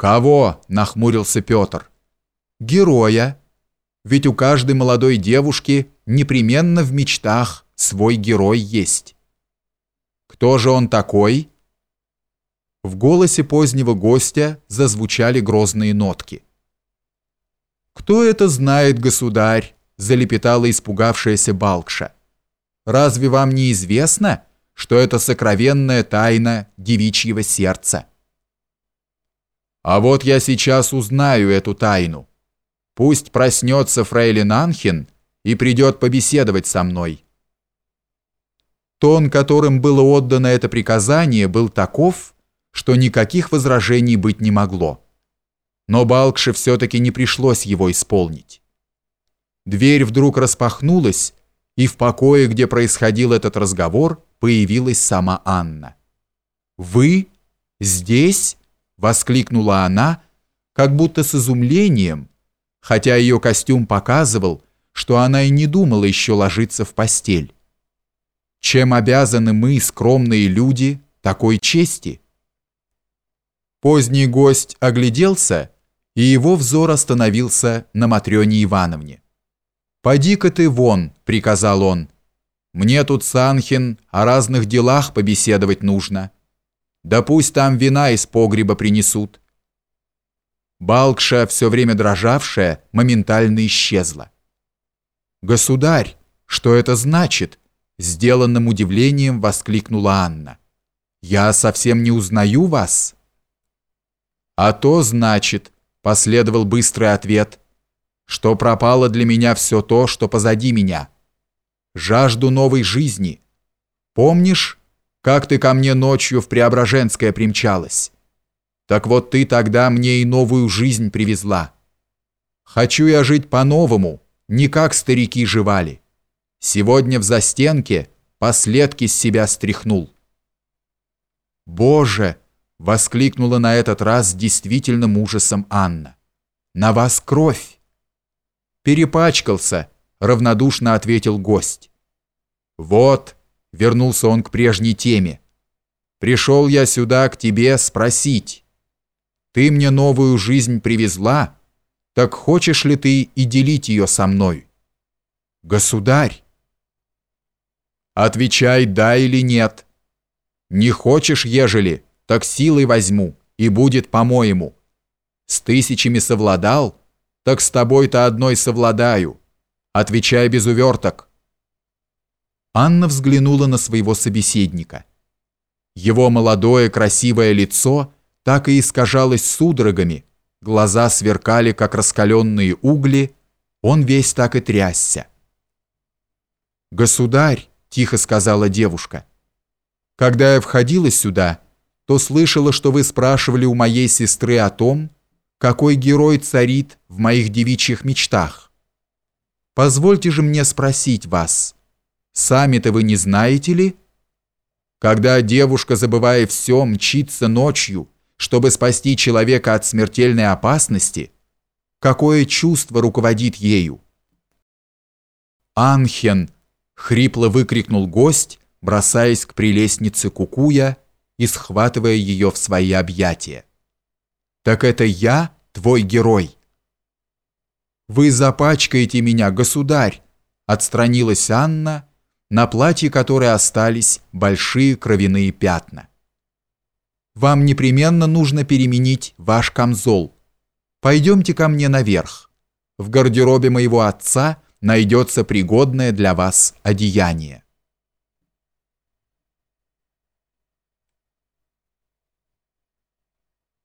«Кого?» – нахмурился Петр. «Героя. Ведь у каждой молодой девушки непременно в мечтах свой герой есть». «Кто же он такой?» В голосе позднего гостя зазвучали грозные нотки. «Кто это знает, государь?» – залепетала испугавшаяся Балкша. «Разве вам не известно, что это сокровенная тайна девичьего сердца?» А вот я сейчас узнаю эту тайну. Пусть проснется фрейлин Анхин и придет побеседовать со мной. Тон, которым было отдано это приказание, был таков, что никаких возражений быть не могло. Но Балкше все-таки не пришлось его исполнить. Дверь вдруг распахнулась, и в покое, где происходил этот разговор, появилась сама Анна. «Вы? Здесь?» Воскликнула она, как будто с изумлением, хотя ее костюм показывал, что она и не думала еще ложиться в постель. Чем обязаны мы, скромные люди, такой чести? Поздний гость огляделся, и его взор остановился на Матрёне Ивановне. «Поди-ка ты вон», — приказал он. «Мне тут, Санхин, о разных делах побеседовать нужно». Да пусть там вина из погреба принесут. Балкша, все время дрожавшая, моментально исчезла. «Государь, что это значит?» Сделанным удивлением воскликнула Анна. «Я совсем не узнаю вас». «А то значит», — последовал быстрый ответ, «что пропало для меня все то, что позади меня. Жажду новой жизни. Помнишь, как ты ко мне ночью в Преображенское примчалась. Так вот ты тогда мне и новую жизнь привезла. Хочу я жить по-новому, не как старики жевали. Сегодня в застенке последки с себя стряхнул. «Боже!» — воскликнула на этот раз с действительным ужасом Анна. «На вас кровь!» «Перепачкался!» — равнодушно ответил гость. «Вот!» Вернулся он к прежней теме. «Пришел я сюда к тебе спросить. Ты мне новую жизнь привезла, так хочешь ли ты и делить ее со мной?» «Государь!» «Отвечай, да или нет. Не хочешь, ежели, так силой возьму, и будет по-моему. С тысячами совладал, так с тобой-то одной совладаю. Отвечай без уверток». Анна взглянула на своего собеседника. Его молодое красивое лицо так и искажалось судорогами, глаза сверкали, как раскаленные угли, он весь так и трясся. «Государь», — тихо сказала девушка, — «когда я входила сюда, то слышала, что вы спрашивали у моей сестры о том, какой герой царит в моих девичьих мечтах. Позвольте же мне спросить вас» Сами-то вы не знаете ли? Когда девушка, забывая все, мчится ночью, чтобы спасти человека от смертельной опасности, какое чувство руководит ею? «Анхен!» — хрипло выкрикнул гость, бросаясь к прелестнице Кукуя и схватывая ее в свои объятия. «Так это я, твой герой!» «Вы запачкаете меня, государь!» — отстранилась Анна, — на платье которой остались большие кровяные пятна. Вам непременно нужно переменить ваш камзол. Пойдемте ко мне наверх. В гардеробе моего отца найдется пригодное для вас одеяние.